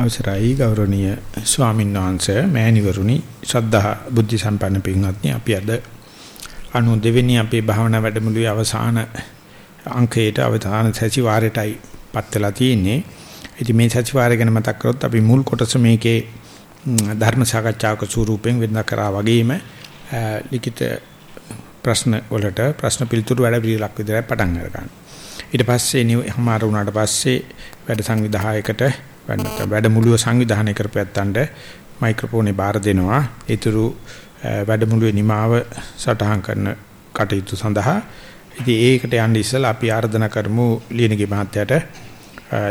අවසරයි ගෞරවනීය ස්වාමීන් වහන්සේ මෑණිවරුනි ශ්‍රද්ධා බුද්ධ සම්පන්න පින්වත්නි අපි අද 92 වෙනි අපේ භාවනා වැඩමුළුවේ අවසාන අංකයට අවධාන සැසිවාරයටයි පත් වෙලා තියෙන්නේ. ඉතින් මේ සැසිවාරය ගැන මතක් කරොත් අපි මුල් කොටස මේකේ ධර්ම සාකච්ඡාවක ස්වරූපයෙන් වෙනදා කරා වගේම ලිඛිත ප්‍රශ්න වලට ප්‍රශ්න පිළිතුරු වැඩ පිළිලක් විදිහට පටන් ගන්නවා. ඊට පස්සේ නිහමාර වුණාට පස්සේ වැඩ සංවිධායකට වැඩමුළුව සංවිධානය කරපැත්තන්ට මයික්‍රොෆෝනේ බාර දෙනවා. ඊතුරු වැඩමුළුවේ නිමාව සටහන් කරන කටයුතු සඳහා ඉතින් ඒකට යන්න ඉස්සෙල්ලා අපි ආරාධනා කරමු ලියනගේ මහත්තයාට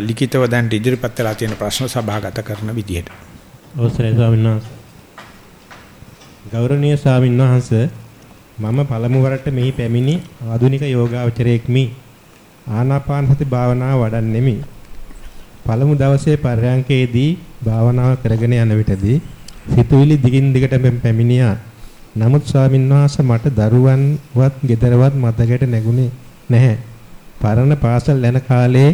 ලිඛිතව දැන් ඉදිරිපත් වෙලා තියෙන ප්‍රශ්න සභාගත කරන විදිහට. අවසරයි ස්වාමීන් වහන්සේ. ගෞරවනීය ස්වාමීන් වහන්සේ මම පළමු වරට මෙහි පැමිණි ආධුනික යෝගාවචරයෙක්මි. ආනාපාන සති භාවනාව වඩන්නෙමි. පළමු දවසේ පරයන්කේදී භාවනාව කරගෙන යන විටදී සිතුවිලි දිගින් දිගට පැමිණියා. නමුත් ස්වාමින්වහන්සේ මට දරුවන්වත් ගෙදරවත් මතකයට නැගුණේ නැහැ. පරණ පාසල් යන කාලේ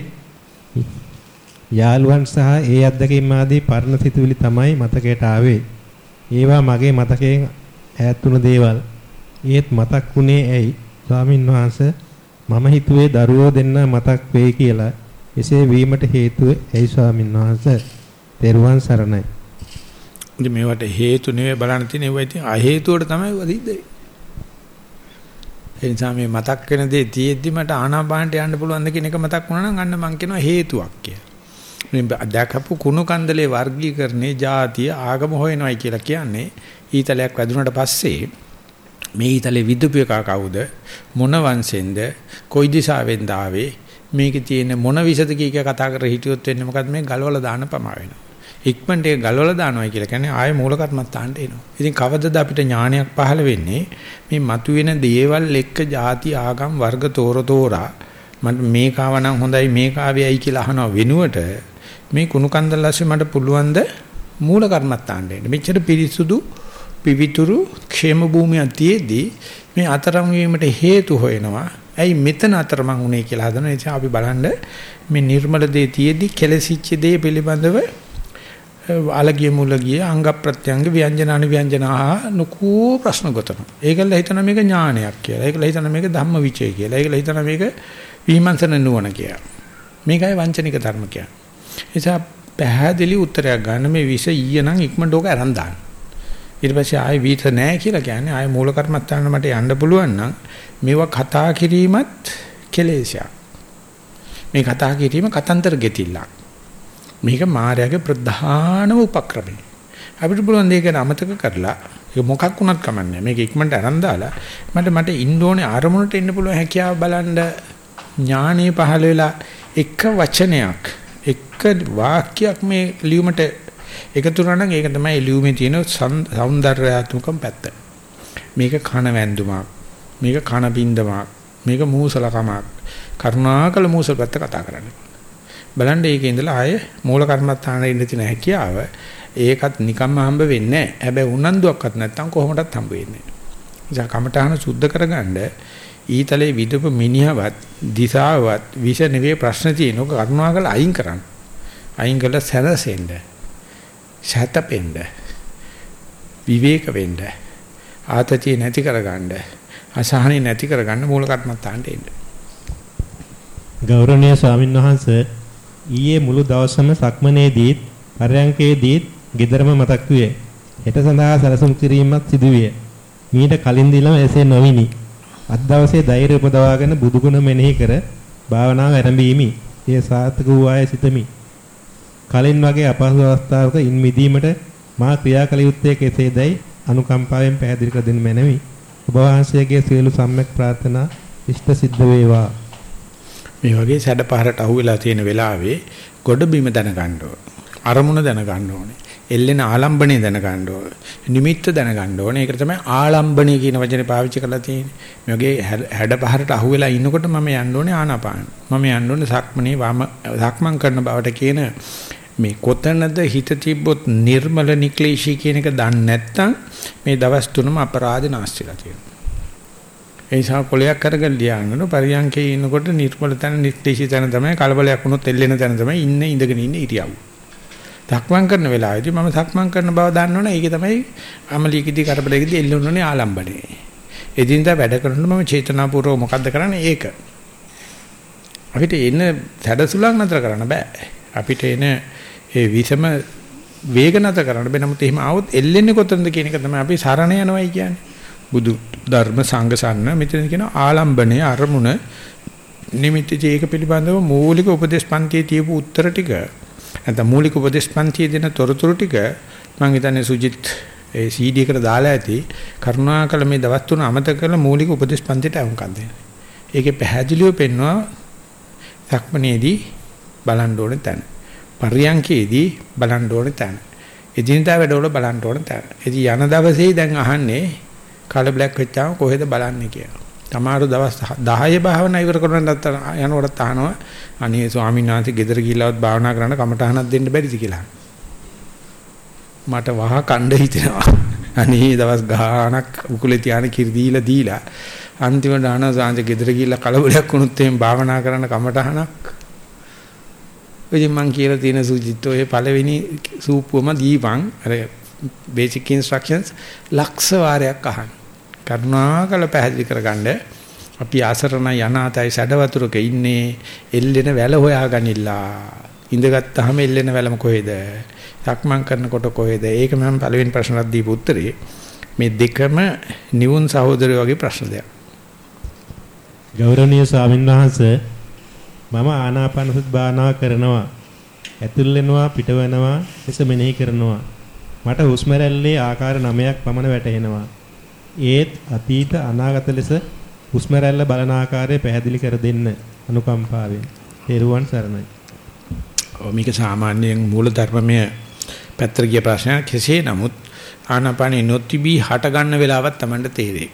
යාළුවන් සහ ඒ අත්දැකීම් ආදී පරණ සිතුවිලි තමයි මතකයට ආවේ. ඒවා මගේ මතකයෙන් ඈත් වුණ දේවල්. ඒත් මතක් වුණේ ඇයි? ස්වාමින්වහන්සේ මම හිතුවේ දරුවෝ දෙන්න මතක් වෙයි කියලා. එසේ වීමට හේතුව ඇයි ස්වාමීන් වහන්සේ? තෙරුවන් සරණයි. ඉතින් මේවට හේතු නෙවෙයි බලන්න තියෙන ඒවා ඉතින් අ හේතුවට තමයි වදිද්දේ. ඒ නිසා මේ මතක් වෙන දේ තියෙද්දි මට ආනාපානට යන්න පුළුවන් ද කියන එක මතක් වුණා නම් අන්න මං කියනවා හේතුවක් කියලා. මේ දැකපු කුණු කන්දලේ වර්ගීකරණේ ಜಾතිය ආගම හොයනවායි කියලා කියන්නේ ඊතලයක් වැදුනට පස්සේ මේ ඊතලේ විදුපු එක කවුද මොන වංශෙන්ද කොයි දිශාවෙන්ද ආවේ මේකේ තියෙන මොන විසද කීක කතා කර හිටියොත් වෙන්නේ මොකද්ද මේ ගලවලා දාන පමා වෙනවා. ඉක්මනට ඒක ගලවලා දානවා කියලා කියන්නේ ආය මූල කර්මස්ථානට එනවා. ඉතින් කවදද අපිට ඥානයක් පහළ වෙන්නේ මේ මතුවෙන දේවල් එක්ක ಜಾති ආගම් වර්ග තෝර තෝරා මට මේකාව නම් හොඳයි මේකාවේයි කියලා අහනවා වෙනුවට මේ කුණු කන්දලස්සේ මට පුළුවන් ද මූල කර්මස්ථානට එන්න. මෙච්චර පිරිසුදු පිවිතුරු ക്ഷേම භූමියක් තියේදී මේ අතරම් වීමට හේතු හොයනවා ඇයි මෙතන අතරමං උනේ කියලා හදන නිසා අපි බලන්න මේ නිර්මල දේ තියේදී කෙලසිච්ච දේ පිළිබඳව අලගිය මුලගිය අංග ප්‍රත්‍යංග ව්‍යංජන අනුව්‍යංජනහා නුකෝ ප්‍රශ්න ගොතනවා. ඒකල හිතන මේක ඥානයක් කියලා. ඒකල හිතන මේක ධම්ම විචය කියලා. ඒකල හිතන මේක විමර්ශන නුවණ කියලා. මේකයි වංචනික ධර්ම කියන්නේ. නිසා පැහැදිලි උත්තරයක් ගන්න මේ විෂය ඊය නම් ඉක්මනට ඕක අරන් දාන්න. ඊට පස්සේ ආයෙ වීත නැහැ කියලා කියන්නේ ආයෙ මූල කර්මත්තාන මට යන්න පුළුවන් නම් මේවා කතා කිරීමත් කෙලෙසයක්. මේ කතා කිරීම කතන්තර ගෙතිල්ලක්. මේක මායාවේ ප්‍රධානම උපක්‍රමය. අපිට පුළුවන් දෙයක අමතක කරලා ඒක මොකක් වුණත් කමන්නේ. මේක ඉක්මනට අරන් දාලා මට මට ඉන්න ඕනේ අරමුණට එන්න පුළුවන් හැකියාව බලන්න ඥානෙ පහළ වෙලා එක වචනයක් එක වාක්‍යයක් මේ ලියුමට එකතු වුණා නම් ඒක තමයි ලියුමේ තියෙන సౌందర్యාත්මකම් පැත්ත. මේක කන වැන්දුමක්. මේක කන බින්දමක්. මේක මූසලකමක්. කරුණාකල මූසල පැත්ත කතා කරන්න. බලන්න ඒකේ ඉඳලා ආයේ මූල කර්මස්ථානයේ ඉඳ තියෙන හැකියාව ඒකත් නිකම්ම හම්බ වෙන්නේ නැහැ. හැබැයි උනන්දුවක්වත් නැත්තම් කොහොමදත් හම්බ වෙන්නේ. ඉතින් කමඨාන සුද්ධ කරගන්න ඊතලේ විදපු මිනිහවත් දිසාවත් විෂ නෙවෙයි ප්‍රශ්න තියෙනවා කරුණාකර අයින් කරන්න. අයින් කළා සැනසෙන්නේ. සැතපෙන්න විවේක වෙන්න ආතතිය නැති කරගන්න අසහනෙ නැති කරගන්න මූල කර්මත්තාන්ට එන්න. ගෞරවනීය ස්වාමින්වහන්සේ ඊයේ මුළු දවසම සක්මනේදීත් පරයන්කේදීත් gederම මතක් වූයේ. හෙට සඳහා සැලසුම් කිරීමක් සිදුවිය. මීට කලින් දිනම එසේ නොවිනි. අත් දවසේ ධෛර්ය උපදවාගෙන බුදුගුණ මෙනෙහි කර භාවනාව ආරම්භීමි. එය සාර්ථක වූ අය සිතමි. කලින් වගේ අපහසු අවස්ථාවක ඉන් මිදීමට මා ක්‍රියා කළ යුත්තේ කෙසේදයි අනුකම්පාවෙන් පැහැදිලි කර දෙන්න මැනවි. ඔබ වහන්සේගේ සියලු සම්‍යක් ප්‍රාර්ථනා ඉෂ්ට සිද්ධ වේවා. මේ වගේ සැඩ පහරට අහුවෙලා තියෙන වෙලාවේ ගොඩ බිම දැනගන්න ඕනේ. අරමුණ දැනගන්න ඕනේ. එල්ලෙන ආලම්බණය දැනගන්න ඕනේ. නිමිත්ත දැනගන්න ඕනේ. ඒකට තමයි ආලම්බණය කියන වචනේ පාවිච්චි කරලා තියෙන්නේ. මේ වගේ හැඩ පහරට අහුවෙලා ඉන්නකොට මම යන්න ඕනේ ආනාපාන. මම යන්න ඕනේ සක්මනේ වම සක්මන් කරන බවට කියන මේ කොතනද හිත තිබ්බොත් නිර්මල නික්ලේශී කියන එක දන්නේ නැත්නම් මේ දවස් තුනම අපරාධ නාස්තිලා තියෙනවා. ඒ නිසා කොලයක් අරගෙන ලියාගෙන පරියන්කේ ඉන්නකොට නිර්මල තැන නික්ලේශී තැන තමයි කලබලයක් වුණොත් එල්ලෙන තැන තමයි ඉන්න ඉඳගෙන ඉන්න ඉරියව්. සක්මන් කරන වෙලාවේදී මම සක්මන් කරන බව දන්නවනේ ඒකේ තමයි අමලියකදී කරබලයකදී එල්ලුණුනේ ආලම්බනේ. එදිනදා වැඩ කරනකොට මම චේතනාපූර්වව මොකද්ද කරන්නේ ඒක. අපිට එන සැඩසුලක් නතර කරන්න බෑ. අපිට එන ඒ විසම වේග නතර කරන්න බෑ. නමුත් එහෙම આવොත් එල්ලෙන්නේ කොතනද කියන එක තමයි අපි සරණ යනවයි කියන්නේ. බුදු ධර්ම සංඝ සන්න මෙතන කියන ආලම්බනේ අරමුණ නිමිති ඒක පිළිබඳව මූලික උපදේශ පන්තියේ තියපු උත්තර ටික නැත්නම් මූලික උපදේශ පන්තියේ දෙන තොරතුරු ටික මම හිතන්නේ සුජිත් ඒ CD එකට දාලා ඇති කරුණාකර මේ දවස් තුන අමතක කරලා මූලික උපදේශ පන්තියට අහුම්කම් දෙන්න. ඒකේ පැහැදිලිව පෙන්වනවා සක්මනේදී බලන්න ඕනේ තැන. පරියංකේදී බලන්න ඕනේ තැන. එදිනදා වැඩවල බලන්න ඕනේ තැන. ඉතින් යන දවසේ දැන් අහන්නේ කලබලක් වෙච්චාම කොහෙද බලන්නේ කියලා. තමාරු දවස් 10 භාවනා ඉවර කරනකොට යනකොට අහනවා අනේ ස්වාමීන් වහන්සේ ගෙදර ගිහිල්ලාවත් භාවනා කරන්න කමටහනක් දෙන්න බැරිද කියලා. මට වහ කණ්ඩ හිතෙනවා. අනේ දවස් ගාණක් උකුලේ තියාන කිරි දීලා දීලා අන්තිමට අහනවා සාංශ ගෙදර ගිහිල්ලා කලබලයක් වුණොත් එහෙම භාවනා කරන්න කමටහනක්. ඉතින් මං කියලා තියෙන සුජිත් ඔය පළවෙනි සූපුවම දීපන් අර බේසික් ඉන්ස්ට්‍රක්ෂන්ස් ලක්ෂ වාරයක් අහන්න. කරුණාකර පැහැදිලි කරගන්න. අපි ආසරණ යනාතයි සැඩවතුරක ඉන්නේ එල්ලෙන වැල හොයාගනිලා ඉඳගත්තාම එල්ලෙන වැලම කොහෙද? සක්මන් කරනකොට කොහෙද? ඒක මම පළවෙනි ප්‍රශ්නට දීපු උත්තරේ. මේ දෙකම නිවුන් සහෝදරයෝ වගේ ප්‍රශ්න දෙයක්. ගෞරවනීය ස්වාමින්වහන්සේ මම ආනාපානසති භාවනා කරනවා ඇතුල් වෙනවා පිට වෙනවා ලෙස මෙනෙහි කරනවා මට හුස්ම රැල්ලේ ආකාර 9ක් පමණ වැටහෙනවා ඒත් අතීත අනාගත ලෙස හුස්ම රැල්ල බලන ආකාරය පැහැදිලි කර දෙන්න අනුකම්පාවෙන්. තෙරුවන් සරණයි. ඔව් මේක සාමාන්‍යයෙන් මූල ධර්මමය පැත්තට ගිය ප්‍රශ්නයක් කෙසේ නමුත් ආනාපානෙ නොතිබී හට ගන්න වෙලාවක් Tamanට තේරෙයි.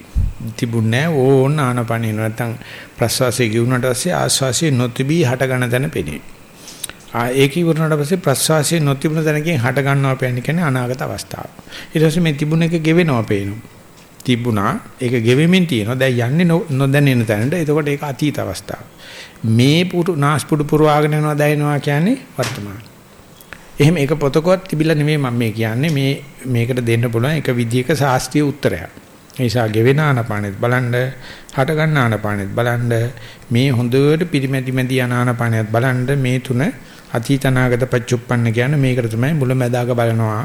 තිබුණේ ඕන ආනාපානෙ නැත්තම් ප්‍රස්වාසයේ ගියුනට පස්සේ ආස්වාසයේ නොතිබී හට ගන්න තැන පෙනේ. ආ ඒක ඉවරනට පස්සේ ප්‍රස්වාසයේ නොතිබුණ තැනකින් හට ගන්නවා කියන්නේ අනාගත අවස්ථාව. ඊට පස්සේ මේ තිබුණ එක ගෙවෙනවා පේනවා. තිබුණා ඒක ගෙවෙමින් තියෙනවා. දැන් යන්නේ නොදැනෙන තැනට. එතකොට ඒක අතීත අවස්ථාව. මේ පුරු නාස්පුඩු පුරවාගෙන යනවා දැනෙනවා කියන්නේ වර්තමාන. එහෙම ඒක පොතකවත් තිබිලා නෙමෙයි මම මේ කියන්නේ. මේ මේකට දෙන්න පුළුවන් එක විදියක ශාස්ත්‍රීය උත්තරයක්. ඒ නිසා ගෙවෙන ආනපානෙත් බලන්න හට ගන්න ආනපානෙත් බලන්න මේ හොඳට පිරිමැදි මැදි ආනපානෙත් බලන්න මේ තුන අතීත අනාගත පච්චුප්පන්න කියන්නේ මේකට තමයි මුල මැදාක බලනවා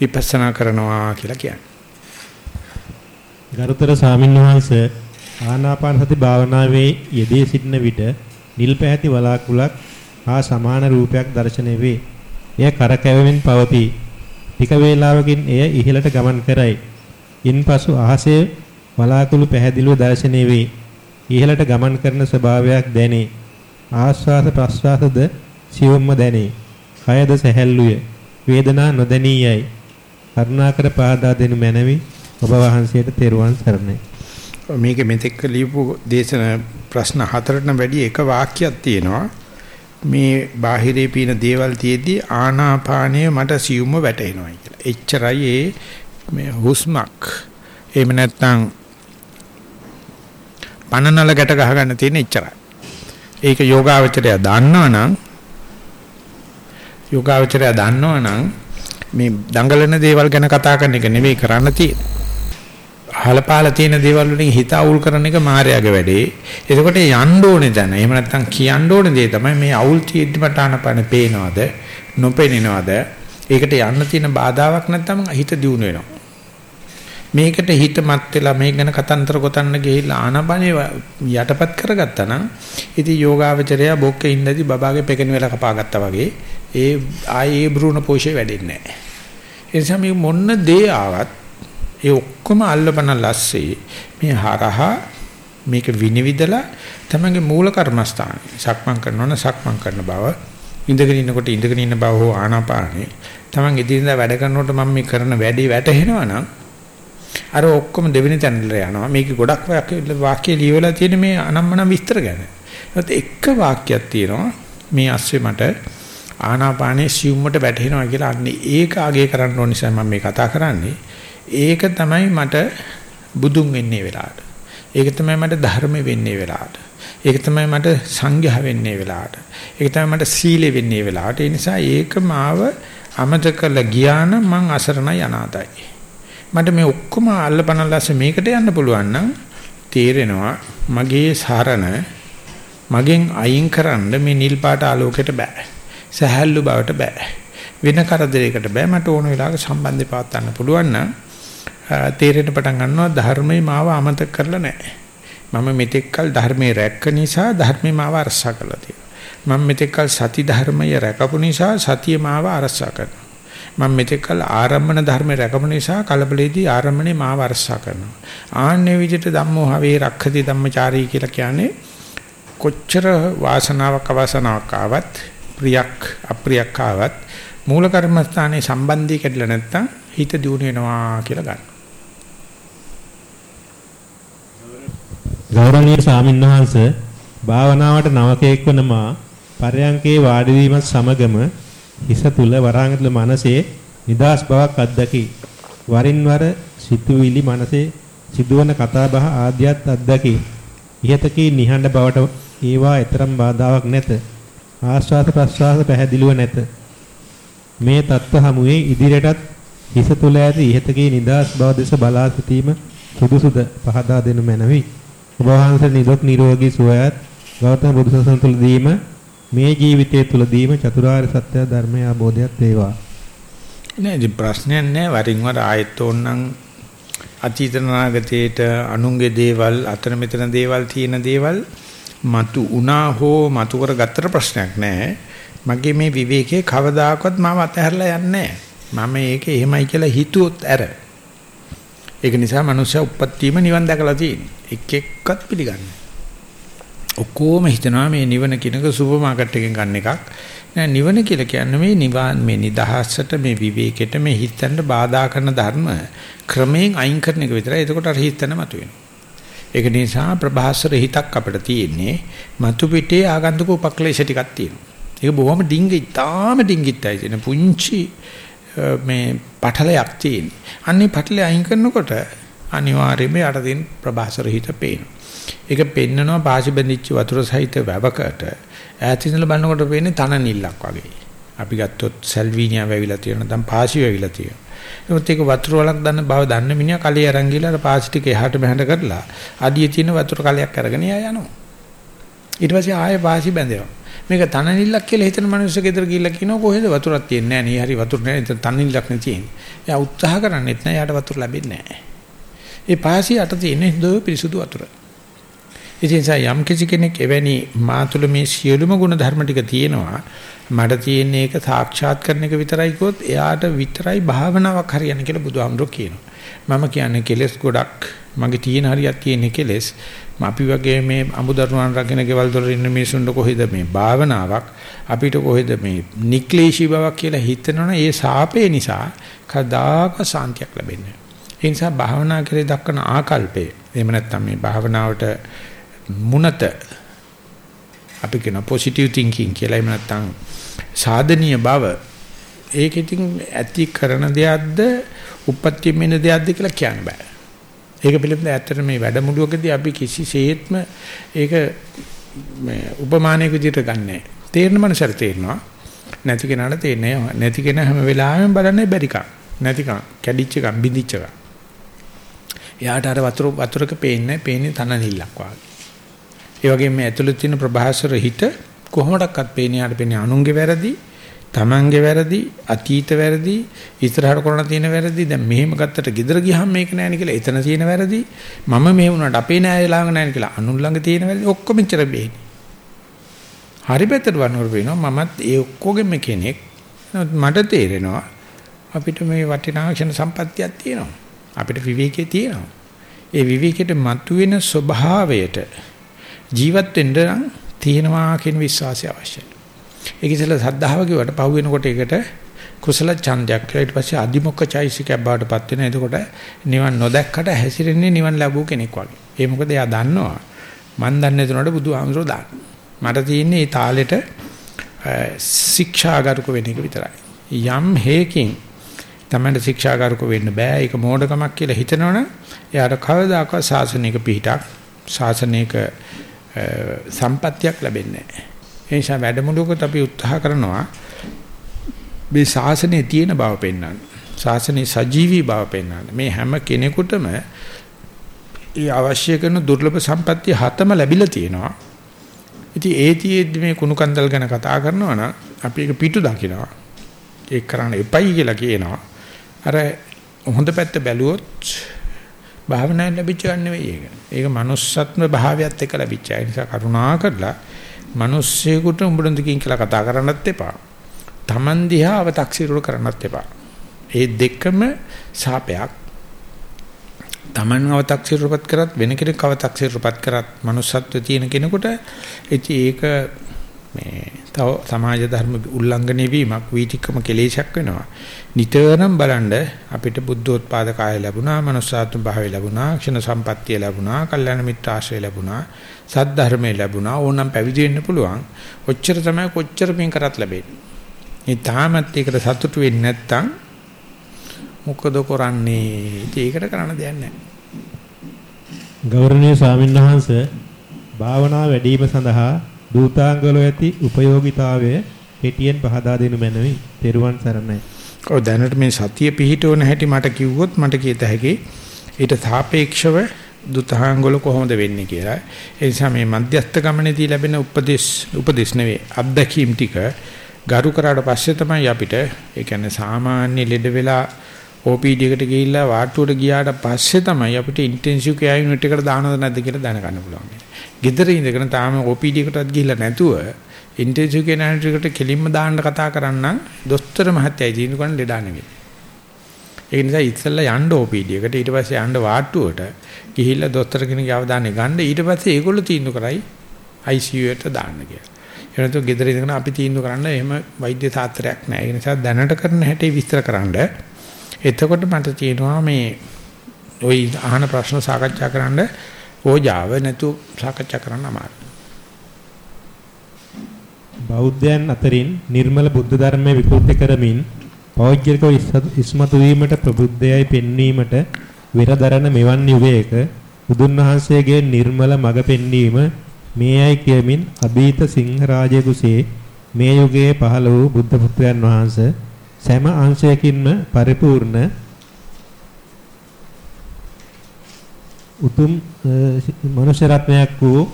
විපස්සනා කරනවා කියලා කියන්නේ ගරුතර ස්වාමින්වහන්සේ ආනාපාන සති භාවනාවේ යෙදී සිටින විට නිල් පැහැති වලාකුළක් හා සමාන රූපයක් දැర్శණය වේ. එය කරකැවෙමින් පවතී. ටික වේලාවකින් එය ඉහළට ගමන් කරයි. ඉන්පසු අහසේ වලාකුළු පැහැදිලිව දැర్శණය වේ. ඉහළට ගමන් කරන ස්වභාවයක් දැනේ. ආශ්වාස ප්‍රශ්වාසද සියුම්ම දැනේ. කයද සැහැල්ලුය. වේදනා නොදැනී යයි. කරුණාකර පාදා දෙනු මැනවි. ඔබ වහන්සේට තෙරුවන් සරණයි. මේක මෙතෙක් ලියපු දේශන ප්‍රශ්න හතරටම වැඩි එක වාක්‍යයක් තියෙනවා. මේ බාහිරේ පීන දේවල් තියෙද්දි ආනාපානය මට සියුම්ව වැටෙනවා කියලා. එච්චරයි ඒ මේ හුස්මක්. එහෙම නැත්නම් පනනල ගැට ගහ ගන්න තියෙන එච්චරයි. ඒක යෝගාවචරය දන්නවනම් යෝගාවචරය දන්නවනම් මේ දඟලන දේවල් ගැන කතා කරන එක නෙවෙයි කරන්න තියෙන්නේ. හලපාලා තියෙන දේවල් වලින් හිත අවුල් කරන එක මායාවේ වැඩේ. එතකොට යන්න ඕනේ දැන. එහෙම නැත්නම් කියන්න ඕනේ දේ තමයි මේ අවුල් තියෙද්දි මට ආනපන පේනවද? නොපෙනෙනවද? ඒකට යන්න තියෙන බාධාවක් නැත්නම් හිත දියුණු වෙනවා. මේකට හිත මත් වෙලා මේක ගැන කතන්තර ගොතන්න ගිහිල්ලා ආනපනේ යටපත් කරගත්තා නම් ඉතින් යෝගාවචරය බොක්කේ ඉඳදී බබාගේ පෙකෙන වෙලා කපාගත්තා වගේ ඒ ආයේ බ්‍රුණ පෝෂේ වැඩෙන්නේ නැහැ. ඒ නිසා මේ මොන්න දේ ආවත් ඒ ඔක්කොම අල්ලපන ලස්සේ මේ හරහා මේක විනිවිදලා තමගේ මූල කර්මස්ථානේ සක්මන් කරනවන සක්මන් කරන බව ඉඳගෙන ඉන්නකොට ඉඳගෙන ඉන්න බව හෝ ආනාපානේ තමන් ඉදිරියට වැඩ කරනකොට මම මේ කරන වැඩේ වැටහෙනවා නම් අර ඔක්කොම දෙවෙනි තැනට යනවා මේක ගොඩක් වාක්‍ය ලියවලා තියෙන මේ අනම්මන විස්තර ගැන. ඒත් එක වාක්‍යයක් තියෙනවා මේ ASCII මට ආනාපානේ සියුම්මට වැටෙනවා කියලා අන්නේ ඒක අගේ කරන්න ඕන නිසා මම මේ කතා කරන්නේ. ඒක තමයි මට බුදුන් වෙන්නේ වෙලාවට. ඒක තමයි මට ධර්ම වෙන්නේ වෙලාවට. ඒක තමයි මට සංඝයා වෙන්නේ වෙලාවට. ඒක තමයි මට සීල වෙන්නේ වෙලාවට. ඒ නිසා ඒක මාව අමතක කරලා ගියා නම් මං අසරණයි අනාතයි. මට මේ ඔක්කොම අල්ලපනල්ලාස මේකට යන්න පුළුවන් නම් තේරෙනවා මගේ සරණ මගෙන් අයින් කරන්න මේ නිල් පාට ආලෝකයට බෑ. සහැල්ලු බවට බෑ. වෙන කරදරයකට බෑ මට ඕන වෙලාවක සම්බන්ධය පවත්වන්න පුළුවන් නම් තේරෙන්න පටන් ගන්නවා ධර්මයේ මාව අමතක කරලා නැහැ. මම මෙතෙක්කල් ධර්මයේ රැක්ක නිසා ධර්මයේ මාව අරසා කළා තියෙනවා. මම මෙතෙක්කල් සති ධර්මය රැකපු නිසා සතිය මාව අරසා කරනවා. මම මෙතෙක්කල් ආරම්මන ධර්මය රැකපු නිසා කලබලෙදී ආරම්මනේ මාව අරසා කරනවා. ආන්නේ විදිහට ධම්මෝ හවේ රක්ඛති ධම්මචාරී කියලා කියන්නේ කොච්චර වාසනාවක් අවාසනාවක් ආවත් ප්‍රියක් අප්‍රියක් ආවත් මූල කර්මස්ථානයේ සම්බන්ධය කැඩලා නැත්තම් හිත දියුණු වෙනවා කියලා ගන්න. ගෞරවනීය ස්වාමින්වහන්ස භාවනාවට නවකයෙක් වන මා පරයන්කේ වාඩි වීමත් සමගම හිස තුල වරාංගතුල මනසේ නිදාස් බවක් අත්දකි. වරින් වර සිතුවිලි මනසේ සිදුවන කතාබහ ආදියත් අත්දකි. ඉහතකී නිහඬ බවට ඒවා ඊතරම් බාධාවක් නැත. ආශ්වාස ප්‍රශ්වාස පැහැදිලිව නැත. මේ தත්ත්ව හමුවේ ඉදිරියටත් හිස තුල ඇති ඉහතකී නිදාස් බව දෙස බලා සිටීම සුදුසුද පහදා දෙනු මැනවි. ඔබ වහන්සේ නිරොග් නිරෝගී සුවයත් ගෞතම බුදුසසුන තුලදීම මේ ජීවිතය තුලදීම චතුරාර්ය සත්‍ය ධර්මය අවබෝධයක් වේවා. නෑ ඉතින් ප්‍රශ්නයක් නෑ වරින් වර ආයෙත් ඕනනම් අතීත නාගතේට අනුන්ගේ දේවල් අතන මෙතන දේවල් තියෙන දේවල් මතු උනා හෝ මතු කරගත්තට ප්‍රශ්නයක් නෑ. මගේ මේ විවේකයේ කවදාකවත් මම අතහැරලා යන්නේ නෑ. මම ඒක එහෙමයි කියලා හිතුවොත් ඇර. ඒක නිසා මනුෂ්‍ය උප්පත්තියම නිවන් දැකලා තියෙන්නේ. එක් එක්කත් පිළිගන්නේ. ඔක්කොම හිතනවා මේ නිවන කියනක සුපර් මාකට් එකෙන් ගන්න එකක්. නෑ නිවන කියලා කියන්නේ මේ නිවාන් මේ නිදහසට මේ විවේකයට මේ හිතන්න බාධා කරන ධර්ම ක්‍රමයෙන් අයින් කරන එක විතරයි. එතකොට අර හිතන මතුවෙනවා. ඒක නිසා ප්‍රභාස්වර හිතක් අපිට තියෙන්නේ මතු පිටේ ආගන්තුක උපක්ලේශ ටිකක් තියෙනවා. ඒක බොහොම ඩිංගි, තාම ඩිංගිත්යි තියෙන පුංචි මේ පටලයක් තියෙන. අන්නේ පටලය අයින් කරනකොට අනිවාර්යයෙන්ම යට තියෙන ප්‍රභාස්වර හිත පේනවා. ඒක පෙන්නනවා පාසි බැඳිච්ච වතුර සහිත වැවකට ඈත ඉඳලා බලනකොට පේන්නේ තන නිල්ලක් වගේ. අපි ගත්තොත් සල්විනියා වැවිලා තියෙන නැත්නම් පාසි වැවිලා තියෙනවා. ඒත් ඒක වතුර වලක් දන්න බව දන්න මිනිහා කලිය අරන් ගිහලා අර පාසි ටික එහාට මෙහාට කරලා අඩිය තියෙන වතුර කලයක් අරගෙන යනවා. ඊට පස්සේ ආයෙ පාසි බැඳෙනවා. මේක තන නිල්ලක් කියලා හිතන මිනිස්සු ගෙදර ගිහිල්ලා කියනවා කොහෙද වතුරක් තියෙන්නේ නැහැ නේ හරි වතුර නැහැ තන නිල්ලක් නේ තියෙන්නේ. එයා උත්සාහ කරන්නේත් නැහැ යාට වතුර ලැබෙන්නේ නැහැ. ඒ පාසි යට තියෙන හොඳ පිරිසුදු වතුර. ඉතින් යම් කිසි කෙනෙක් එවැනි මාතුල මේ සියලුම ගුණ ධර්ම ටික තියෙනවා මට තියෙන එක සාක්ෂාත් කරන එක විතරයි කිව්වොත් එයාට විතරයි භාවනාවක් හරියන්නේ කියලා බුදුහාමුදුරුවෝ කියනවා. මම කියන්නේ කෙලස් ගොඩක් මගේ තියෙන හරියක් තියෙන කෙලස්. අපි වගේ මේ අමුදරුවන් රකින්න ගෙවල් දොර ඉන්න මිනිසුන්ට කොහෙද මේ භාවනාවක්? අපිට කොහෙද මේ නික්ලේශී බවක් කියලා හිතනවනේ? ඒ සාපේ නිසා කදාක සාන්තියක් ලැබෙන්නේ. ඒ නිසා භාවනා කරේ දක්වන ආකල්පය එහෙම නැත්නම් මේ භාවනාවට මුනත අපි කියන පොසිටිව් තින්කින් කියලා එහෙම නැත්නම් සාධනීය බව ඒක ඉතින් ඇති කරන දෙයක්ද උපත්ති මෙන්න දෙයක්ද කියලා කියන්න බෑ. ඒක පිළිබඳව ඇත්තට මේ වැඩමුළුවකදී අපි කිසිසේත්ම ඒක මේ උපමානයක විදිහට ගන්නෑ. තේරෙන මනසට තේරෙනවා. නැති කෙනාට තේරෙන්නේ නැති කෙනා හැම වෙලාවෙම බලන්නේ බැරිකම්. නැතිකම්, කැඩිච්ච එකම්, බිඳිච්ච එකම්. එයාට අර වතුර වතුරක පේන්නේ පේන්නේ තන නිල්ලක් වගේ. ඒ වගේම මේ ඇතුළත තියෙන ප්‍රභාසර හිත කොහොමඩක්වත් පේන්නේ යාට පේන්නේ අනුන්ගේ වැරදි, තමන්ගේ වැරදි, අතීත වැරදි, ඉස්සරහට කරන තියෙන වැරදි. දැන් මෙහෙම ගත්තට ගෙදර ගියහම මේක නෑනේ කියලා එතන තියෙන වැරදි. මම මෙහෙම වුණාට අපේ නෑ ළඟ නෑනේ කියලා අනුන් ළඟ තියෙන වැරදි ඔක්කොම ඉච්චර බේන්නේ. හරි පැත්තට වන්නකොට වෙනවා මමත් ඒ ඔක්කොගෙම කෙනෙක්. මට තේරෙනවා අපිට මේ වටිනා ක්ෂණ සම්පත්තියක් තියෙනවා. අපිට විවේකයේ තියෙනවා. ඒ විවේකයට මතුවෙන ස්වභාවයට ජීවත් වෙන්න නම් තියෙනවා කියන විශ්වාසය අවශ්‍යයි. ඒක ඉතල සද්ධාව කිව්වට පහු වෙනකොට ඒකට කුසල ඡන්දයක් කියලා ඊට පස්සේ අදිමොක්ක චෛසිකයක් බවට පත් වෙන. එතකොට නිවන් නොදැක්කට හැසිරෙන්නේ නිවන් ලැබුව කෙනෙක් වගේ. ඒ මොකද එයා දන්නවා මන් දන්නේ නැතුනට බුදුහාමුදුරෝ දාන්න. මට තියෙන්නේ මේ තාලෙට ශික්ෂාගරුක වෙන එක විතරයි. යම් හේකින් තමයි ශික්ෂාගරුක වෙන්න බෑ. ඒක මෝඩකමක් කියලා හිතනවනම් එයාට කවදාකවත් සාසනික පිහිටක් සාසනික සම්පත්තියක් ලැබෙන්නේ නැහැ. ඒ නිසා වැඩමුළුවකට අපි උත්සාහ කරනවා මේ ශාසනයේ තියෙන බව පෙන්වන්න. ශාසනයේ සජීවී බව පෙන්වන්න. මේ හැම කෙනෙකුටම ඒ අවශ්‍ය කරන දුර්ලභ සම්පත්තිය හතම ලැබිලා තියෙනවා. ඉතින් ඒතියෙදි මේ කුණු කන්දල් ගැන කතා කරනවා නම් අපි ඒක පිටු දකිනවා. ඒක කරන්න එපයි කියලා කියනවා. අර හොඳ පැත්ත බැලුවොත් භාවනාවෙන් ලැබිච්ච ගන්න නෙවෙයි ඒක. ඒක manussත්ම භාවයත් එක්ක ලැබිච්ච. ඒ නිසා කරුණා කරලා මිනිස්සෙකුට උඹලඳකින් කියලා කතා කරන්නත් එපා. Taman දිහාව taksiru කරන්නත් එපා. ඒ දෙකම සාපයක්. Taman අව탁සිරුපත් කරත් වෙන කෙනෙක් අව탁සිරුපත් කරත් manussත්වයේ තියෙන කෙනෙකුට ඉතින් ඒක මේ තව සමාජ ධර්ම උල්ලංඝනය වීමක් වීතික්කම කෙලේශයක් වෙනවා. නිතරම බලන්න අපිට බුද්ධෝත්පාද කාය ලැබුණා, manussාත්ම භාවය ලැබුණා, ක්ෂණ සම්පත්තිය ලැබුණා, කල්යාණ මිත්‍ර ආශ්‍රය ලැබුණා, සත් ධර්මයේ ලැබුණා. ඕනම් පැවිදි වෙන්න පුළුවන්. ඔච්චර තමයි කොච්චර පින් කරත් ලැබෙන්නේ. මේ තාමත් ඒකට සතුටු වෙන්නේ නැත්තම් මොකද කරන්නේ? ඒකට කරන්න දෙයක් නැහැ. ගෞරවනීය ස්වාමින්වහන්සේ භාවනා වැඩිම සඳහා දූතාංගවල ඇති ප්‍රයෝගිතාවය කෙටියෙන් පහදා දෙනු මැනවි. තෙරුවන් සරණයි. ඔව් දැනට මේ සතිය පිහිටවන හැටි මට කිව්වොත් මට කියත හැකි ඊට සාපේක්ෂව දුතාංගවල කොහොමද වෙන්නේ කියලා. ඒ නිසා මේ මධ්‍යස්ථ ගමනේදී ලැබෙන උපදේශ උපදේශ නෙවෙයි අත්දැකීම් ටික ගරු කරාට පස්සේ තමයි අපිට ඒ කියන්නේ සාමාන්‍ය ලෙඩ වෙලා OPD එකට ගිහිල්ලා වාට්ටුවට ගියාට පස්සේ තමයි අපිට ඉන්ටෙන්සිව් කෙයාර් යුනිට් එකට දානවද නැද්ද කියලා දැනගන්න පුළුවන්. ගෙදර ඉඳගෙන තාම OPD එකටත් ගිහිල්ලා නැතුව ඉන්ටෙන්සිව් කෙයාර් යුනිට් එකට කෙලින්ම දාන්න කතා කරන්න දොස්තර මහත්තයයි දිනු කරන ලෙඩා නෙවෙයි. ඒ නිසා ඉස්සෙල්ලා යන්න OPD එකට ඊට පස්සේ යන්න වාට්ටුවට ගිහිල්ලා දොස්තර කෙනෙක්ගේ අවධානය ගන්න ඊට පස්සේ ඒගොල්ලෝ තීන්දුව කරයි ICU එකට දාන්න කියලා. ඒ නැතුව ගෙදර ඉඳගෙන අපි තීන්දුව කරන්න එහෙම වෛද්‍ය තාත්‍රයක් නැහැ. ඒ නිසා දැනට කරන හැටි විස්තර කරන්න එතකොට මට තියෙනවා මේ ওই අහන ප්‍රශ්න සාකච්ඡා කරන්න ඕජාව නැතු සාකච්ඡා කරන්න අමාරුයි. බෞද්ධයන් අතරින් නිර්මල බුද්ධ ධර්මයේ විකෘති කරමින් පෞද්ගලිකව ඉස්මතු වීමට ප්‍රබුද්ධයයි පෙන්වීමට විරදරන මෙවන් යුගයක බුදුන් වහන්සේගේ නිර්මල මඟ පෙන්වීම මේයි කියමින් අභීත සිංහ රාජයෙකුසේ මේ යුගයේ පහළ වූ බුද්ධ පුත්‍රයන් වහන්සේ සෑම අංශයකින්ම පරිපූර්ණ උතුම් මනුෂ්‍ය රත්නයක් වූ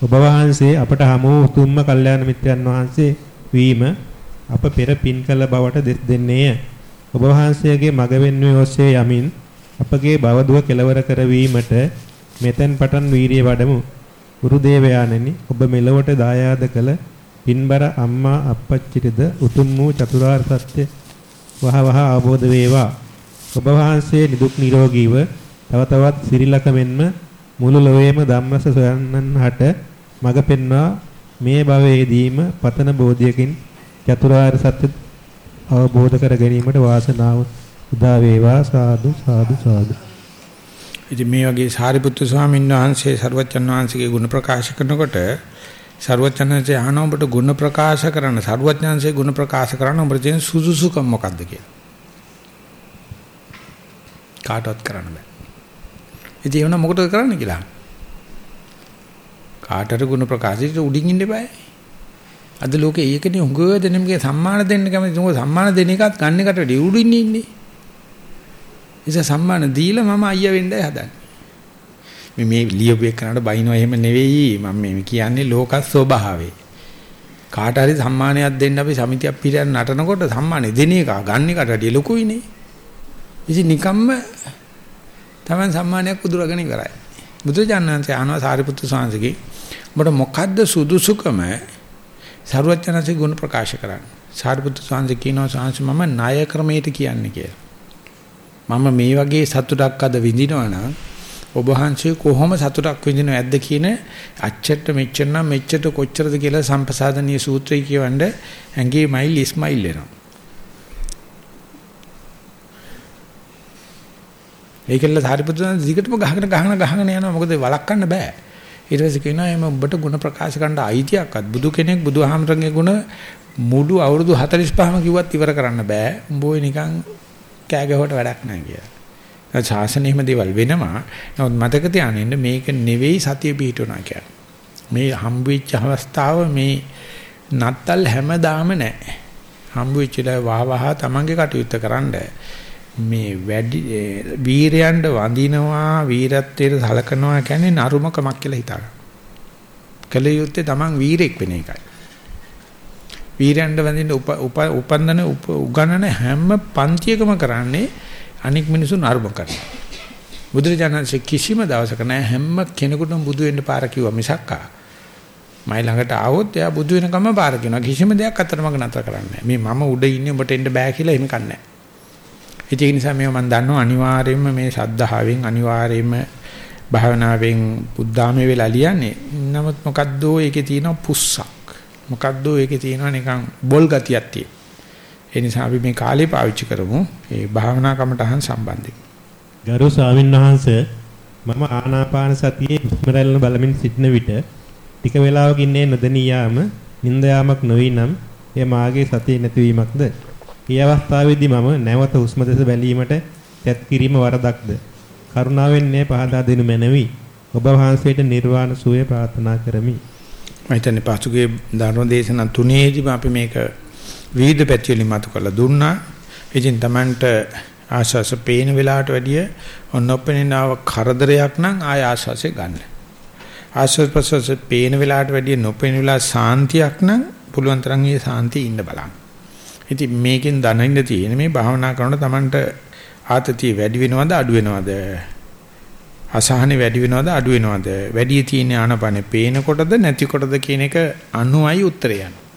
ඔබ වහන්සේ අපට හමු උතුම්ම කල්යාණ මිත්‍රයන් වහන්සේ වීම අප පෙර පින් කළ බවට දෙස් දෙන්නේය. ඔබ වහන්සේගේ මග වෙන්වේ ඔස්සේ යමින් අපගේ භවදුව කෙලවර කරවීමට මෙතෙන් පටන් වීරිය වඩමු. ගුරු දේවයාණෙනි ඔබ මෙලොවට දායාද කළ පින්බර අම්මා අප්පච්චිටද උතුම් වූ චතුරාර්ය සත්‍ය වහ වහ අවබෝධ වේවා. ඔබ වහන්සේ නිදුක් නිරෝගීව තව තවත් සිරිලක මෙන්ම මුළු ලොවේම ධම්මස සොයන්නන් හට මඟ පෙන්වා මේ භවයේදීම පතන බෝධියකින් චතුරාර්ය සත්‍ය අවබෝධ කර ගැනීමට වාසනාව උදා වේවා සාදු සාදු සාදු. ඉතින් මේ වගේ සාරිපුත්තු ස්වාමීන් වහන්සේ ਸਰවචන් වහන්සේගේ ගුණ ප්‍රකාශ කරනකොට සරුවචනන්සේ අහනවා ඔබට ගුණ ප්‍රකාශ කරන්න සරුවචනන්සේ ගුණ ප්‍රකාශ කරන්න ඔබට තියෙන සුසුසුකම් මොකක්ද කියලා. කාටවත් කරන්න බෑ. ඉතින් එවන මොකටද කරන්න කියලා? කාටට ගුණ ප්‍රකාශයට උඩින් ඉන්න බෑ. අද ලෝකේ ඒකනේ හුඟව දෙනෙමගේ සම්මාන දෙන්න කැමති උඹ සම්මාන දෙන එකත් ගන්න එකට උඩින් ඉන්නේ. නිසා සම්මාන දීලා මම අයියා වෙන්නයි හදන්නේ. මේ මේ ලියපු එකනට බයිනෝ එහෙම නෙවෙයි මම මේ කියන්නේ ලෝක ස්වභාවය. කාට හරි සම්මානයක් දෙන්න අපි සමිතියක් පිළියන් නටනකොට සම්මානෙ දෙන එක ගන්න එකට වැඩිය ලොකුයිනේ. ඉතින් නිකම්ම Taman සම්මානයක් උදුරගෙන ඉවරයි. බුදුජානනාංශය අහනවා සාරිපුත්තු සාංශගේ ඔබට මොකද්ද සුදුසුකම සරුවචනසේ ගුණ ප්‍රකාශ කරන්න. සාරිපුත්තු සාංශ කියනවා සාංශ මම ණය ක්‍රමයට කියන්නේ කියලා. මම මේ වගේ සතුටක් අද විඳිනවා නම් ඔබ වහන්සේ කොහොම සතුටක් විඳිනව ඇද්ද කියන අච්චට මෙච්චර නම් මෙච්චර කොච්චරද කියලා සම්පසාදනීය සූත්‍රය කියවන්න ඇඟේ මයිල් ඉස්මයිල් එනවා. ඒකෙල්ල සාරිපුත්‍රයන් දිගටම ගහගෙන ගහගෙන ගහගෙන යනවා මොකද වළක්වන්න බෑ. ඊට පස්සේ කියනවා එම ඔබට ಗುಣ ප්‍රකාශ කරන්න අයිතියක්වත් බුදු කෙනෙක් බුදුහාමරගේ ගුණ මුළු අවුරුදු 45ම කිව්වත් ඉවර කරන්න බෑ. උඹ ඔය නිකන් කෑ ගැහුවට වැඩක් නැහැ කියලා. ශාසනයෙම දේවල් වෙනවා. නමුත් මතක තියාගන්න මේක නෙවෙයි සතිය පිහිටුණා කියන්නේ. මේ හම්බෙච්ච අවස්ථාව මේ නත්තල් හැමදාම නැහැ. හම්බ වෙච්චලා වහ වහ තමන්ගේ කටයුත්ත කරන්න මේ වැඩි වීරයන්ට වඳිනවා වීරත්වයට සලකනවා කියන්නේ නරුමකමක් කියලා හිතා ගන්න. කල යුත්තේ තමන් වීරෙක් වෙන එකයි. වීරයන්ට වඳින්න උපන්දන උගන්නන හැම පන්තියකම කරන්නේ අනික් මිනිසුන් අරුම කරනවා. බුදුරජාණන්සේ කිසිම දවසක නෑ හැම කෙනෙකුටම බුදු වෙන්න පාර කිව්වා මිසක්කා. මයි ළඟට ආවොත් එයා බුදු වෙනකම පාර කියනවා. කිසිම දෙයක් අතරමඟ නතර කරන්නේ මේ මම උඩ ඉන්නේ ඔබට එන්න බෑ කියලා එහෙම කන්නේ නෑ. ඒ නිසා මේව මම දන්නවා අනිවාර්යයෙන්ම මේ සද්ධාවෙන් අනිවාර්යයෙන්ම භාවනාවෙන් බුද්ධාමයේ වෙලා ලියන්නේ. නමුත් මොකද්ද ඒකේ තියෙන පුස්සක්. මොකද්ද ඒකේ තියෙන නිකන් බොල් ගතියක් තියෙන. ඒ නිසා අපි මේ කාලේ පාවිච්චි කරමු ඒ භාවනා කමටහන් සම්බන්ධයෙන්. ගරු ස්වාමින්වහන්සේ මම ආනාපාන සතියේ හුස්ම රැල්ල බලමින් සිටින විට ටික වේලාවකින් ඉන්නේ නොදෙනී යාම නිින්ද යාමක් නොවේ නම් එය මාගේ සතිය නැතිවීමක්ද? මේ අවස්ථාවේදී මම නැවත හුස්ම දෙස බැලීමට තැත් කිරීම වරදක්ද? කරුණාවෙන් මේ පහදා දෙනු මැනවි. ඔබ වහන්සේට නිර්වාණ සුවය ප්‍රාර්ථනා කරමි. මම හිතන්නේ පසුගිය ධර්ම දේශනා තුනේදීම අපි මේක විවිධ පැති වලින් මතු කරලා දුන්නා. ඉතින් Tamanට ආශාස පේන වෙලාවට වැඩිය නොපෙනෙනව කරදරයක් නම් ආය ආශාසෙ ගන්න. ආශාස ප්‍රසස පේන වෙලාවට වැඩිය නොපෙනෙන වෙලාව සාන්තියක් නම් පුළුවන් තරම් ඒ සාන්තිය ඉන්න බලන්න. ඉතින් මේකෙන් දැනෙන්න තියෙන මේ භාවනා කරනකොට Tamanට ආතතිය වැඩි වෙනවද අඩු වෙනවද? අසහනෙ වැඩි වෙනවද අඩු වෙනවද? වැඩි තියෙන ආනපනේ පේනකොටද නැතිකොටද කියන එක අනුයි උත්තරය යනවා.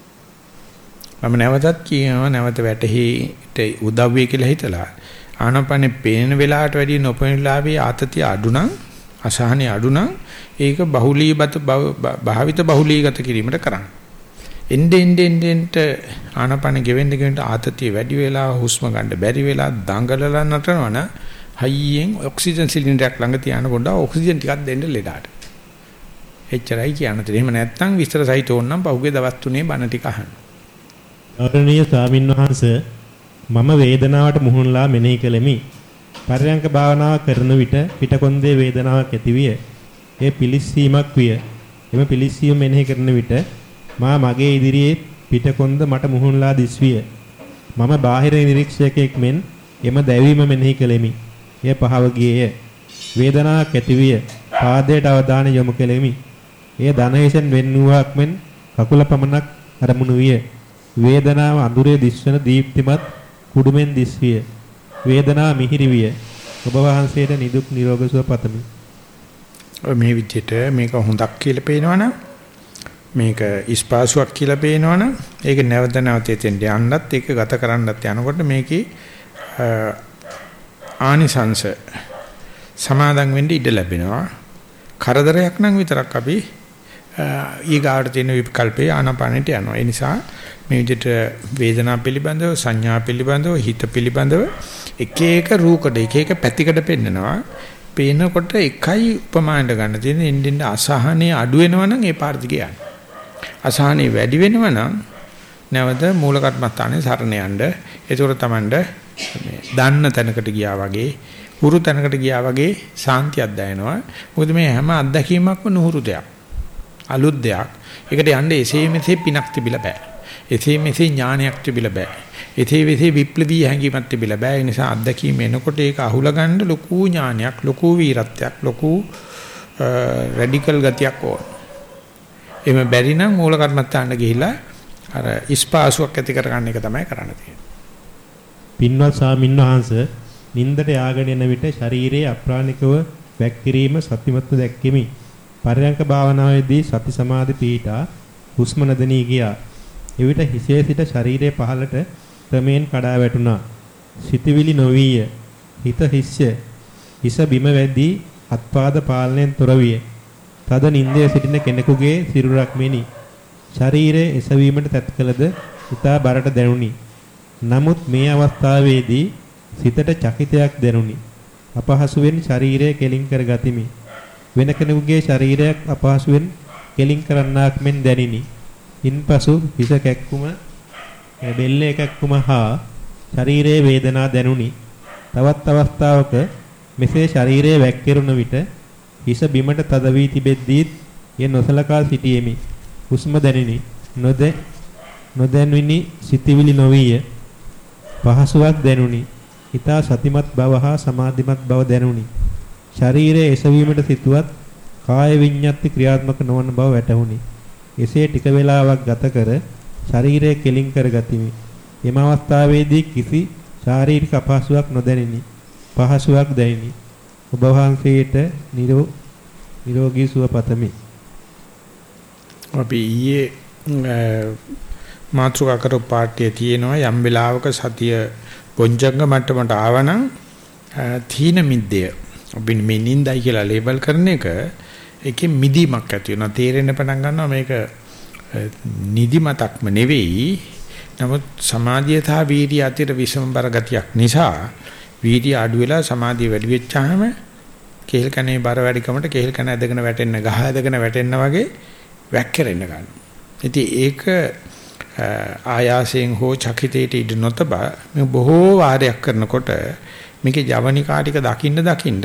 මම නැවතත් කියනවා නැවත වැටහිට උදව් වෙයි කියලා හිතලා ආනපනේ පේන වෙලාවට වැඩි නොපෙනෙන වෙලාවේ ආතතිය අඩු නම් අසහනෙ අඩු නම් ඒක බහුලීගත භාවිත බහුලීගත කිරීමට කරන්න. එnde ende ende ende ආනපන ගෙවෙන්න ගෙවෙන්න ආතතිය වැඩි වෙලා හුස්ම ගන්න බැරි වෙලා දඟලලා නටනවන හයියෙන් ඔක්සිජන් සිලින්ඩරයක් ළඟ තියාන පොඩ්ඩක් ඔක්සිජන් ටිකක් දෙන්න ලෙඩාට. එච්චරයි කියන්න තියෙන්නේ. එහෙම නැත්නම් විස්තර සහිත ඕනනම් පහුගිය දවස් තුනේ බණ ටික අහන්න. ගෞරවනීය ස්වාමින්වහන්සේ මම වේදනාවට මුහුණලා මෙනෙහි කළෙමි. පරයන්ක භාවනාව කරන විට පිටකොන්දේ වේදනාවක් ඇතිවිය. ඒ පිලිස්සීමක් විය. එම පිලිස්සීම මෙනෙහි කරන විට මා මගේ ඉදිරියේ පිටකොන්ද මට මුහුණලා දිස්විය. මම බාහිර නිරීක්ෂකයෙක් මෙන් එම දැවීම මෙනෙහි කළෙමි. එය පහව ගියේය. වේදනාවක් ඇතිවිය. පාදයට අවධානය යොමු කෙලෙමි. එය ධනහිසෙන් වෙන් වූවක් මෙන් කකුල පමණක් අරමුණු විය. වේදනාව අඳුරේ දිස්වන දීප්තිමත් කුඩුමෙන් දිස්විය. වේදනාව මිහිරි විය. ඔබ වහන්සේට නිදුක් නිරෝගී සුව පතමි. මේ විදිහට මේක හොඳක් කියලා පේනවනම් මේක ඉස්පාසුවක් කියලා පේනවනම් ඒක නැවත නැවත එතෙන්ට යන්නත් ඒක ගත කරන්නත් යනකොට මේකේ ආනිසංශ සමාදන් වෙන්න ඉඩ ලැබෙනවා කරදරයක් නම් විතරක් අපි ඊගාට තියෙන විකල්පේ ආනාපානෙට යනවා ඒ නිසා මේ විදිහට වේදනා පිළිබඳව සංඥා පිළිබඳව හිත පිළිබඳව එක එක රූකඩ එක එක පැතිකඩ පෙන්නනවා පේනකොට එකයි උපමානට ගන්න තියෙන ඉන්දින්න අසහනේ අඩු වෙනවනම් ඒ පාර්ථිකය යන්නේ අසහනෙ වැඩි වෙනවා නම් නැවත මූල කර්මස්ථානේ සරණ යන්න. ඒකෝර තමන්ට මේ දන්න තැනකට ගියා වගේ, හුරු තැනකට ගියා වගේ සාන්තියක් දැනෙනවා. මොකද මේ හැම අත්දැකීමක්ම නුහුරු දෙයක්. අලුත් දෙයක්. ඒකට යන්නේ එසේ මෙසේ පිනක් තිබිලා බෑ. එසේ මෙසේ ඥානයක් තිබිලා බෑ. එසේ මෙසේ විප්ලවීය හැඟීමක් තිබිලා බෑ. ඒ නිසා අත්දැකීම එනකොට ඒක අහුලා ගන්න ලොකු ඥානයක්, ලොකු වීරත්වයක්, ලොකු රැඩිකල් ගතියක් ඕන. එහෙම බැරි නම් මූල කර්මත්තාන්න ගිහිලා අර ඉස්පාසුවක් ඇති කරගන්න එක තමයි කරන්න තියෙන්නේ. පින්වත් ස්වාමින්වහන්සේ නින්දට යාගෙන එන විට ශරීරයේ අප්‍රාණිකව වැක්කිරීම සතිමත්ව දැක්කෙමි. පරයන්ක භාවනාවේදී සති සමාධි පීඨා හුස්ම නදනී ගියා. එවිට හිසේ සිට ශරීරයේ පහළට ක්‍රමයෙන් කඩා වැටුණා. සිතවිලි නොවිය. හිත හිස්ය. හිස බිම වැදී අත්පාද පාලනයෙන් තොර විය. තද නින්දේ සිටින කෙනෙකුගේ සිරුරක් මෙනි. ශරීරයේ එසවීමට තත් කළද ඉතා බරට දැනුනි. නමුත් මේ අවස්ථාවේදී සිතට චකිතයක් දැනුනි. අපහසුවෙන් ශරීරය කෙලින් කර ගතිමි. වෙන කෙනෙකුගේ ශරීරයක් අපහසුවෙන් කෙලින් කරන්නාක් මෙන් දැනිනි. ඉන්පසු හිස කැක්කුම බෙල්ලේ කැක්කුම හා ශරීරයේ වේදනා දැනුනි. තවත් අවස්ථාවක මෙසේ ශරීරයේ වැක්කිරුණ විට හිස බිමට තද වී තිබෙද්දීත් ය නොසලකා සිටියෙමි. හුස්ම දැනිනි. නොද නොදැනුනි සිතිවිලි නොවිය. පහසුවක් දැනුනි. ඊතා සතිමත් බව හා සමාධිමත් බව දැනුනි. ශරීරයේ එසවීමට සිටුවත් කාය විඤ්ඤාති ක්‍රියාත්මක නොවන බව වැටහුණි. එසේ ටික වේලාවක් ගත කර ශරීරය කෙලින් කරගතිමි. එම අවස්ථාවේදී කිසි ශාරීරික අපහසුයක් නොදැනිනි. පහසුවක් දැනිනි. ඔබ වහන්සේට නිරෝගී සුව පතමි. අපි ඊයේ මාත්‍රිකා කරපු පාඩියේ තියෙනවා යම් වෙලාවක සතිය පොංජංග මට්ටමට ආවනම් තීන මිද්දය අපි මේ නින්දයි කියලා ලේබල් කරන එක ඒකේ මිදීමක් ඇති වෙනවා තේරෙන්න පටන් ගන්නවා මේක නිදිමතක්ම නෙවෙයි නමුත් සමාධිය සහ වීර්ය අතර විසමබර ගතියක් නිසා වීර්ය අඩු වෙලා සමාධිය වැඩි වෙච්චාම කේල් කනේ බර වැඩිකමට කේල් කන ඇදගෙන වැටෙන්න ගහ ඇදගෙන වැටෙන්න වගේ වැක්කිරෙන්න ගන්නවා. ඉතින් ඒක ආයාසයෙන් හෝ චකිතේට ඉඳ නොතබා මේ බොහෝ වාරයක් කරනකොට මේකේ ජවනිකා ටික දකින්න දකින්න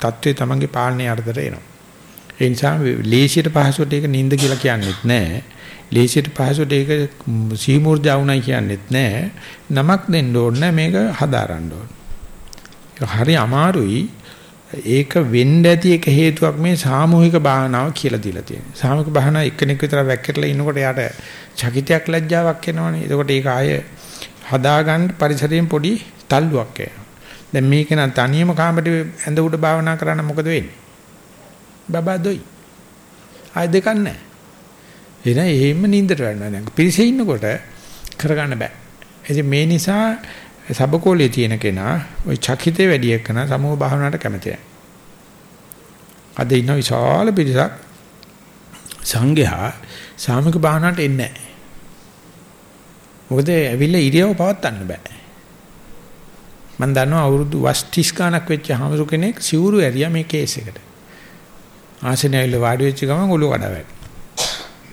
தત્ත්වය තමන්ගේ පාලනය අර්ධයට එනවා. ඒ නිසා ලේසියට පහසුවට ඒක නිින්ද කියලා කියන්නේත් නැහැ. ලේසියට පහසුවට ඒක සීමුර්ජා වුණයි කියන්නේත් නැහැ. නමක් දෙන්න ඕනේ මේක හදාරන්න ඕනේ. හරි අමාරුයි. ඒක වෙන්න ඇති එක හේතුවක් මේ සාමූහික භාවනාව කියලා දීලා තියෙනවා. සාමූහික භාවනාව එක්කෙනෙක් විතර වැක්කටලා ඉන්නකොට යාට චකිතයක් ලැජ්ජාවක් එනවනේ. එතකොට ඒක ආය හදාගන්න පරිසරයෙන් පොඩි තල්ලුවක් එනවා. දැන් මේක නම් තනියම කාමරේ ඇඳ උඩ භාවනා කරන්න මොකද වෙන්නේ? බබා දොයි. ආය දෙකක් නැහැ. එන එහෙම නින්දට වැටෙනවා දැන්. පිරිසේ ඉන්නකොට කරගන්න බෑ. ඉතින් මේ නිසා සබකෝලේ තියෙන කෙනා ওই චකිතේ වැඩි එක්කන සමූහ භාවනාවට කැමති නැහැ. අද ඉන්න විශාල පිරිසක් සංඝයා සාමික භාවනාවට එන්නේ නැහැ. මොකද ඇවිල්ලා ඉරියව පවත්වන්න බෑ. මම දන්නවා අවුරුදු වස් 30 ගණක් වෙච්ච හාමුදුරු කෙනෙක් සිවුරු ඇරියා මේ කේස් එකට. ආසනයල වාඩි වෙච්ච ගමන් ඔළුව කඩා වැටෙනවා.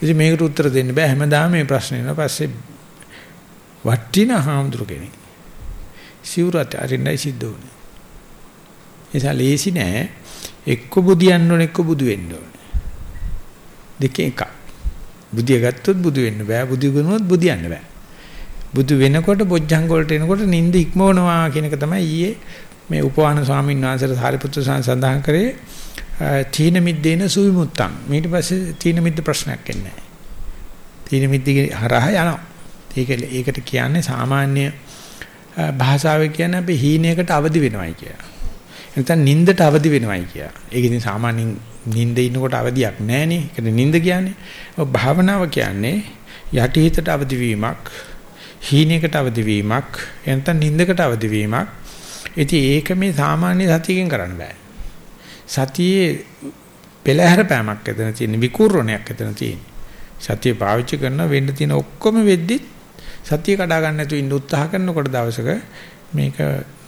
ඉතින් මේකට උත්තර දෙන්න බෑ හැමදාම මේ ප්‍රශ්නේ එනවා. පස්සේ වටිනා හාමුදුරු කෙනෙක්. සිවුරට අරින්නයි සිද්ධ වුනේ. එසා ලේසි නෑ. එක්ක බුදියන්න ඕන එක්ක බුදු වෙන්න ඕන. දෙකේ එකක්. බුදිය ගත්තොත් බුදු වෙන්න බෑ. බුදු ගුණොත් බුදියන්න බෑ. බුදු වෙනකොට බොජ්ජංග වලට එනකොට නිින්ද ඉක්මවනවා කියන එක තමයි ඊයේ මේ උපවාන ස්වාමීන් වහන්සේට සාරිපුත්‍ර සඳහන් කරේ තීන මිද්දේන සුවිමුත්තං ඊට පස්සේ තීන මිද්ද ප්‍රශ්නයක් එන්නේ නැහැ. තීන මිද්දේ හරහා යනවා. ඒක ඒකට කියන්නේ සාමාන්‍ය භාෂාවේ කියන්නේ අපි හීනයකට අවදි වෙනවයි කියලා. නැත්නම් නින්දට අවදි වෙනවයි කියලා. ඒක ඉතින් සාමාන්‍යයෙන් නින්දේ ඉන්නකොට අවදියක් නැහනේ. ඒකට නින්ද කියන්නේ. භාවනාව කියන්නේ යටිහිතට අවදි වීමක්, හීනයකට අවදි වීමක්, නැත්නම් නින්දකට අවදි වීමක්. ඉතින් ඒක මේ සාමාන්‍ය සතියකින් කරන්න බෑ. සතියේ පෙළහැර පෑමක් එතන තියෙන විකූර්ණයක් එතන තියෙන. සතිය පාවිච්චි කරන වෙන්න තියෙන ඔක්කොම වෙද්දි සතිය කඩා ගන්න නැතුව ඉන්න උත්සාහ කරනකොට දවසක මේක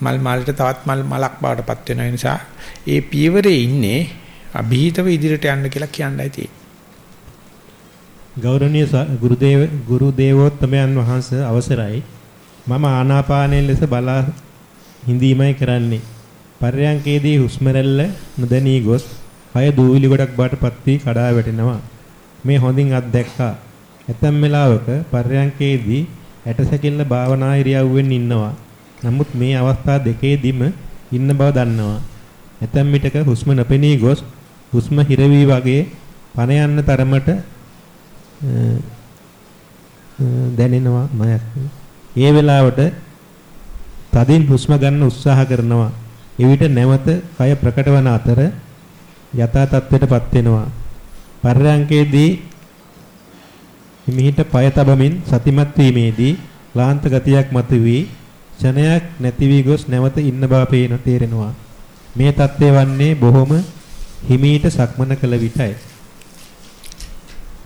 මල් මල්ට තවත් මල් මලක් බවටපත් වෙන නිසා ඒ පියවරේ ඉන්නේ અભීතව ඉදිරියට යන්න කියලා කියන්නයි තියෙන්නේ. ගෞරවනීය ගුරුදේව ගුරු දේවෝත්තමයන් වහන්සේ අවසරයි මම ආනාපානයේ ලෙස බලා හිඳීමයි කරන්නේ පර්යංකේදී හුස්ම රැල්ල නොදැනී ගොස් කය දූවිලි ගොඩක් බාටපත් වී කඩා වැටෙනවා. මේ හොඳින් අත්දැක්කා. ඇතැම් වෙලාවක පර්යංකේදී ඇටසැකිල්ල භාවනා ඉරියව්වෙන් ඉන්නවා. නමුත් මේ අවස්ථා දෙකේදීම ඉන්න බව දන්නවා. ඇතැම් විටක හුස්ම නොපෙනී ගොස් හුස්ම හිරවි වගේ පන යන්න තරමට දැනෙනවා මයක්. ඒ වෙලාවට තදින් හුස්ම ගන්න උත්සාහ කරනවා. එවිට නැවත කය ප්‍රකට වන අතර යථා තත්ත්වයටපත් වෙනවා. පර්යංකේදී හිමිහිට පය තබමින් සතිමත් වීමේදී ලාන්ත ගතියක් මතුවී ක්ෂණයක් නැති වී ගොස් නැවත ඉන්න බව පේන තේරෙනවා. මේ தත්ත්වය වන්නේ බොහොම හිමීට සක්මන කළ විටයි.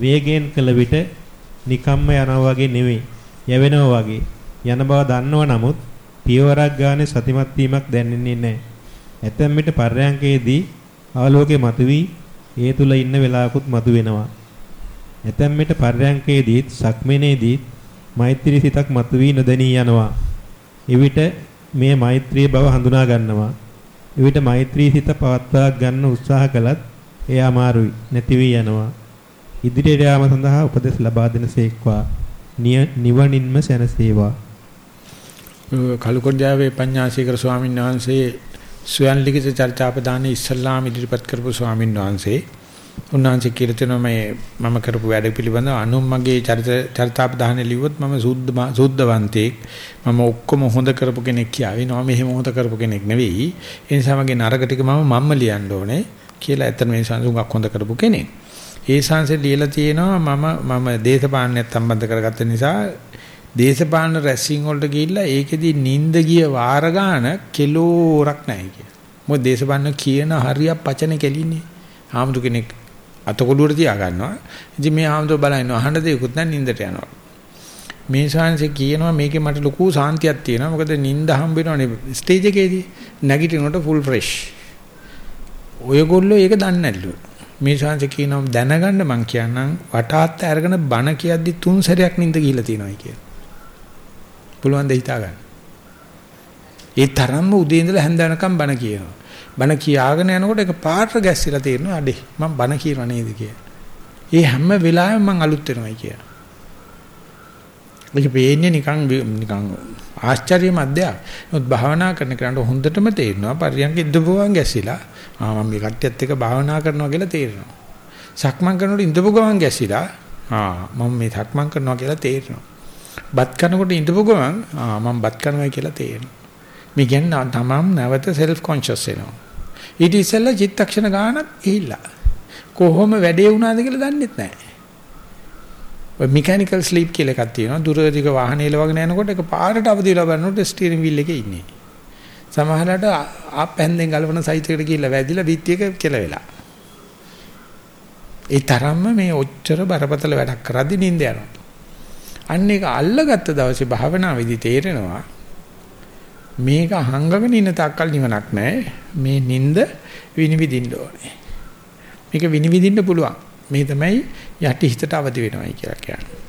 වේගයෙන් කළ විට නිකම්ම යනවා වගේ නෙවෙයි. යවෙනවා වගේ. යන බව දන්නව නමුත් පියවරක් ගානේ සතිමත් වීමක් දැනෙන්නේ නැහැ. ඇතැම් විට පර්යංකයේදී ආලෝකයේ මතුවී ඒ තුල ඉන්න වෙලාවකුත් මතුවෙනවා. ඇතැම් විට පර්යංකයේදීත් සක්මනේදීත් මෛත්‍රී සිතක් මතුවී නොදැනී යනවා. එවිට මේ මෛත්‍රී බව හඳුනා ගන්නවා. එවිට මෛත්‍රී සිත පවත්වා ගන්න උත්සාහ කළත් එය අමාරුයි නැති වී යනවා. ඉදිරියට යාම සඳහා උපදෙස් ලබා දෙන සේක්වා. නිවනින්ම සැනසේවා. කලුකොණ්ඩාවේ පඤ්ඤාසීකර ස්වාමීන් වහන්සේ ස්වයන් ලිඛිත චර්චාපදාන ඉස්ලාම් ඉදිරිපත් කරපු ස්වාමීන් වහන්සේ. උන්වහන්සේ කියලා තියෙනවා මේ මම කරපු වැඩ පිළිබඳව අනුන් මගේ චරිත චරිතාපදාහනේ ලිව්වොත් මම සුද්ධ සුද්ධවන්තයෙක් මම ඔක්කොම හොඳ කරපු කෙනෙක් කියාවේ නෝ මෙහෙම හොඳ කරපු කෙනෙක් නෙවෙයි. ඒ නිසා මගේ නරක ටික මම මම්ම ලියන්න ඕනේ කියලා ඇත්තට මේ සංසුන්ගක් හොඳ කරපු කෙනෙක්. ඒ සංසේ ලියලා තියෙනවා මම මම දේශපාලනයත් සම්බන්ධ කරගත්ත නිසා දේශපාලන රැස්සිං වලට ගිහිල්ලා ඒකෙදි නිින්ද ගිය වාර ගාන කිලෝරක් නැහැ කිය. මොකද දේශපාලන කියන හරියක් පචන කෙලින්නේ. ආමුදු කෙනෙක් අතකොළුවට තියා ගන්නවා. ඉතින් මේ ආමතුව බලනවා අහන්න දෙයක්වත් නැහැ නින්දට යනවා. මේ ශාන්සේ කියනවා මේකේ මට ලොකු සාන්තියක් තියෙනවා. මොකද නින්ද හම්බ වෙනවනේ ස්ටේජ් එකේදී. නැගිටිනකොට ෆුල් ෆ්‍රෙෂ්. ඔයගොල්ලෝ ඒක දන්නේ නැල්ලු. මේ ශාන්සේ කියනවා දැනගන්න මං කියන්නම් වටාත් අරගෙන බණ කියද්දි තුන් සැරයක් නින්ද ගිහිල්ලා තියෙනවා කියලා. පුළුවන් ද හිතා ගන්න. ඒ තරම්ම උදේ ඉඳලා හැන්ද වෙනකම් බණ කියනවා. බණ කියාගෙන යනකොට ඒක පාට ගැස්සිලා තේරෙනවා අඩේ මම බණ කියනවා නේද කියලා. ඒ හැම වෙලාවෙම මම අලුත් වෙනවයි කියලා. මේක පේන්නේ නිකන් නිකන් ආශ්චර්යමත් දෙයක්. නමුත් භාවනා කරන කෙනාට හොඳටම තේරෙනවා පරියන්ක ඉඳපුවාන් ගැසිලා ආ මම මේ කට්ටියත් එක්ක භාවනා කරනවා කියලා තේරෙනවා. සක්මන් කරනකොට ඉඳපු ගමන් ගැසිලා ආ මම මේ සක්මන් කරනවා කියලා තේරෙනවා. බත් කනකොට ඉඳපු ගමන් ආ මම බත් කරනවා කියලා තේරෙනවා. මේ කියන්නේ තමම් නැවත සෙල්ෆ් කොන්ෂස් වෙනවා. ඊට ඉස්සෙල්ලා චිත්තක්ෂණ ගානක් ගිහිල්ලා. කොහොම වැඩේ වුණාද කියලා දන්නෙත් නැහැ. ඔය මෙකැනිකල් ස්ලීප් කියලා එකක් තියෙනවා. දුරදිග වාහනේ ලවගෙන යනකොට ඒක පාරට අවදි වෙලා බලනකොට ස්ටියරින් වීල් එකේ ඉන්නේ. සමහරවිට ආප් හැන්දෙන් ගලවන සයිට් එකට ගිහිල්ලා වැදිලා බිත්තියක කෙලවෙලා. ඒ තරම්ම මේ ඔච්චර බරපතල වැඩක් කරද්දි නිින්ද යනවා. අන්න ඒක අල්ලගත්ත දවසේ භාවනාවේදී තේරෙනවා මේක හංගගෙන ඉන්න තාක්කල් නිවනක් නැහැ. මේ නිින්ද විනිවිදින්න ඕනේ. මේක විනිවිදින්න පුළුවන්. මේ තමයි යටි හිතට අවදි වෙනවයි කියලා කියන්නේ.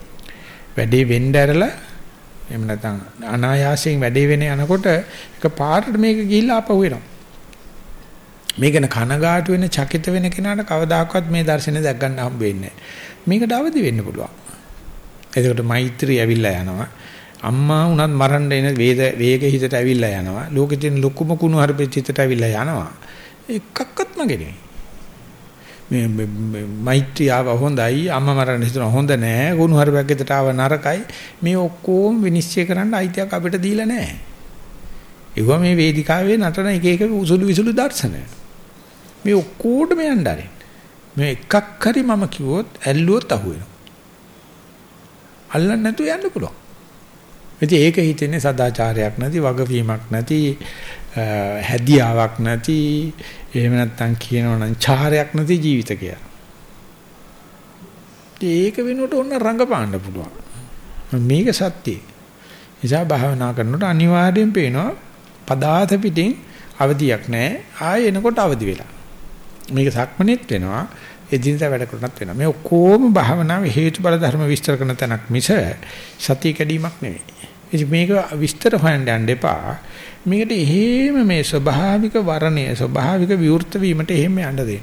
වැඩේ වෙන්න ඇරලා එහෙම නැත්නම් අනායාසයෙන් වැඩේ වෙන යනකොට එක පාරට මේක ගිහිල්ලා ආපහු වෙනවා. මේකන කනගාටු වෙන චකිත වෙන කෙනාට කවදාකවත් මේ දර්ශනය දැක් ගන්න හම්බ වෙන්නේ නැහැ. මේකට අවදි වෙන්න පුළුවන්. එතකොට මෛත්‍රී ඇවිල්ලා යනවා. අම්මා උනත් මරන්න එන වේද වේග හිතට ඇවිල්ලා යනවා. ලෝකෙ තියෙන ලොකුම කුණු හරපෙච්ච හිතට ඇවිල්ලා යනවා. එකක්වත් මගේ නෙවෙයි. මේ මෛත්‍රී ආව හොඳයි අම්මා මරන්න හිතන හොඳ නෑ කුණු හරපයක් හිතට ආව නරකයි. මේ ඔක්කොම විනිශ්චය කරන්න අයිතියක් අපිට දීලා නෑ. ඒවා මේ වේදිකාවේ නටන එක එක උසුළු විසුළු දර්ශන. මේ ඔක්කොටම යන්න මේ එකක් හරි මම කිව්වොත් ඇල්ලුවොත් අහුවෙනවා. අල්ලන්න නැතුව යන්න පුළුවන්. ඉතින් ඒක හිතෙන්නේ සදාචාරයක් නැති වගවීමක් නැති හැදියාවක් නැති එහෙම නැත්නම් කියනවනම් චාරයක් නැති ජීවිත කියලා. ඒක වෙනුවට ඔන්න රංගපාන්න පුළුවන්. මේක සත්‍යයි. නිසා භාවනා කරනකොට අනිවාර්යෙන් පේනවා පදාත පිටින් අවදියක් නැහැ. ආයෙ එනකොට අවදි වෙලා. මේක සක්මනෙත් වෙනවා. එදිනදා වැඩ කරනත් වෙනවා. මේ ඔක්කොම භාවනාවේ හේතුඵල ධර්ම විස්තර කරන තැනක් මිස සතිය කැඩීමක් නෙවෙයි. ඉතින් මේක විස්තර හොයන්න යන්න එපා. මේකට එහෙම මේ ස්වභාවික වර්ණය ස්වභාවික විවෘත වීමට එහෙම යන්න දෙන්න.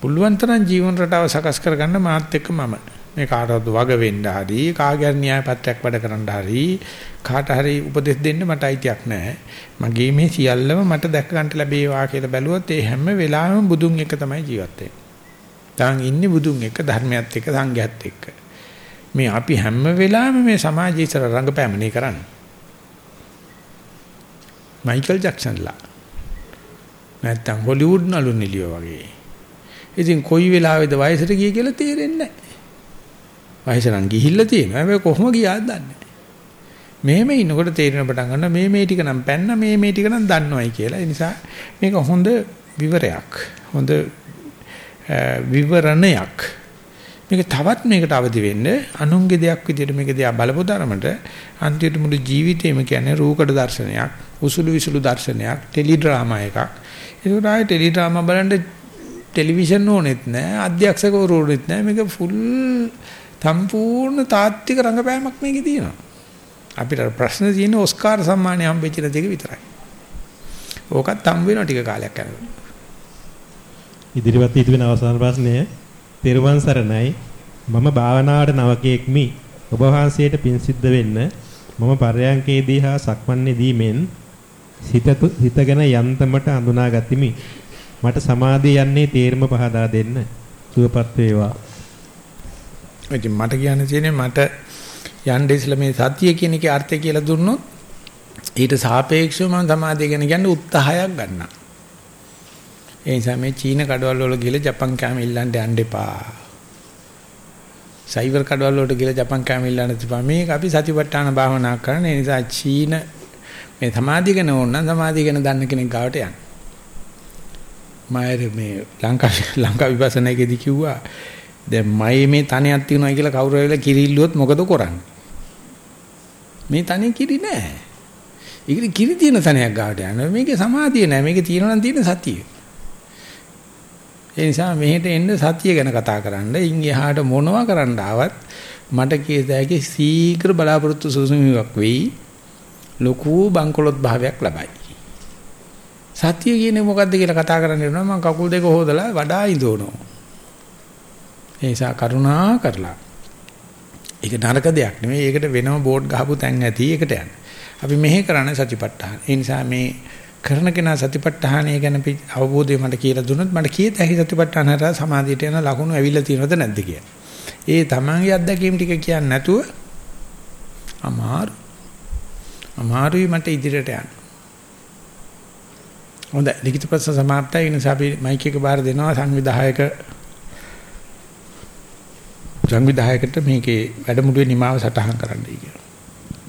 පුළුවන් තරම් ජීවන රටාව සකස් කරගන්න මාත් එක්ක මම මේ කාටවත් වග වෙන්න හරි කාගේ න්‍යාය පත්‍රයක් වැඩ කරන්න හරි කාට හරි උපදෙස් දෙන්න මට අයිතියක් නැහැ. මගේ මේ සියල්ලම මට දැක ගන්න ලැබේවා කියලා බැලුවොත් ඒ හැම වෙලාවෙම බුදුන් එක තමයි ජීවත් වෙන්නේ. දැන් ඉන්නේ බුදුන් එක ධර්මයත් එක්ක සංඝයත් එක්ක. මේ අපි හැම වෙලාවෙම මේ සමාජයේ ඉතර රංගපෑමනේ කරන්නේ. මයිකල් ජැක්සන්ලා. නැත්තම් හොලිවුඩ් නළු නිලියෝ වගේ. ඉතින් කොයි වෙලාවෙද වයසට ගියේ කියලා තේරෙන්නේ නැහැ. වයස නම් ගිහිල්ලා තියෙනවා. හැබැයි කොහොම ගියාද දන්නේ නැහැ. මෙහෙම ඉන්නකොට තේරෙන පටන් ගන්න මේ මේ ටික නම් පැන්න මේ මේ ටික නම් දන්නවයි කියලා. ඒ නිසා මේක හොඳ විවරයක්. හොඳ විවරණයක්. මේක තවත් මේකට අවදි වෙන්න අනුන්ගේ දෙයක් විදිහට මේක දිහා බලපු ධර්මයට අන්තිමට මුළු ජීවිතේම කියන්නේ රූකඩ දර්ශනයක් උසුළු විසුළු දර්ශනයක් ටෙලි ඩ්‍රාමා එකක්. ඒකට ආයේ ටෙලි ඩ්‍රාමා බලන්න ටෙලිවිෂන් ඕනෙත් නෑ අධ්‍යක්ෂකවරු ඕනෙත් නෑ. මේක ෆුල් සම්පූර්ණ තාත්වික රංගපෑමක් මේකේ තියෙනවා. අපිට ප්‍රශ්න තියෙන ඔස්කාර් සම්මානය හම්බෙච්ච දෙක විතරයි. ඕකත් හම්බ වෙනවා ටික කාලයක් යනකොට. ඉදිරිපත් ඉදිරිවෙන අවසාන ප්‍රශ්නය තෙරුවන් සරණයි මම භාවනාවට නවකයෙක්මි ඔබ වහන්සේට පින් සිද්ධ වෙන්න මම පර්යංකේදී හා සක්මන්නේදී මෙන් සිත හිතගෙන යන්තමට අඳුනා ගතිමි. මට සමාධිය යන්නේ තේරම පහදා දෙන්න. සුවපත් වේවා. ඉතින් මට කියන්න තියෙන්නේ මට යන්නේ ඉස්සලා මේ සතිය කියන එකේ අර්ථය කියලා දුන්නොත් ඊට සාපේක්ෂව මම සමාධිය ගැන කියන්නේ උත්සාහයක් ගන්නවා. ඒ නිසා මේ චීන කඩවල වල ගිහලා ජපන් කෑම ඉල්ලන්න යන්න එපා. සයිබර් කඩවල වලට ගිහලා ජපන් කෑම ඉල්ලන්න එපා. මේක අපි සතිපට්ඨාන භාවනා කරන ඒ නිසා චීන මේ සමාධිය ගැන ඕන නම් සමාධිය ගැන දන්න කෙනෙක් ගාවට යන්න. මම මේ ලංකා ලංකා විපස්සනායේදී කිව්වා දැන් මයි මේ තනියක් තියනවා කියලා කවුරු හරි කිරිල්ලුවොත් මොකද කරන්නේ? මේ තනිය කිරි නෑ. ඒකට කිරි තියෙන තනියක් ගාවට යනවා. මේකේ සමාධිය නෑ. මේකේ තියෙනවා නම් තියෙන සතිය. ඒ නිසා මෙහෙට එන්න සතිය ගැන කතා කරන්න. ඉන් එහාට මොනවා කරන්න ආවත් මට කීයදාගේ සීඝ්‍ර බලාපොරොත්තු සුසුමියක් වෙයි. ලොකු බංකොලොත් භාවයක් ලබයි. සත්‍ය කියන්නේ මොකද්ද කියලා කතා කරන්න යනවා මම කකුල් දෙක හොදලා වඩා ඉඳවනවා. ඒ නිසා කරුණා කරලා ඒක නරක දෙයක් නෙමෙයි. ඒකට වෙනම බෝඩ් ගහපු තැන් ඇති ඒකට යන්න. අපි මෙහෙ කරන්නේ සතිපට්ඨාන. ඒ නිසා මේ කරන කෙනා සතිපට්ඨානය ගැන අවබෝධය මට කියලා දුන්නොත් මට කීයද ඇහි සතිපට්ඨාන හරහා සමාධියට යන ලකුණු ඇවිල්ලා තියෙනවද නැද්ද කියලා. ඒ තමන්ගේ අත්දැකීම් ටික කියන්නේ නැතුව අමාරු. අමාරුයි මට ඉදිරියට යන්න. හොඳයි ලිඛිත ප්‍රශ්න සමාප්තයි. ඒ නිසා අපි මයික් එක බාර දෙනවා සංවිධායක සංවිධායකට මේකේ වැඩමුළුවේ නිමාව සටහන් කරන්නයි කියලා.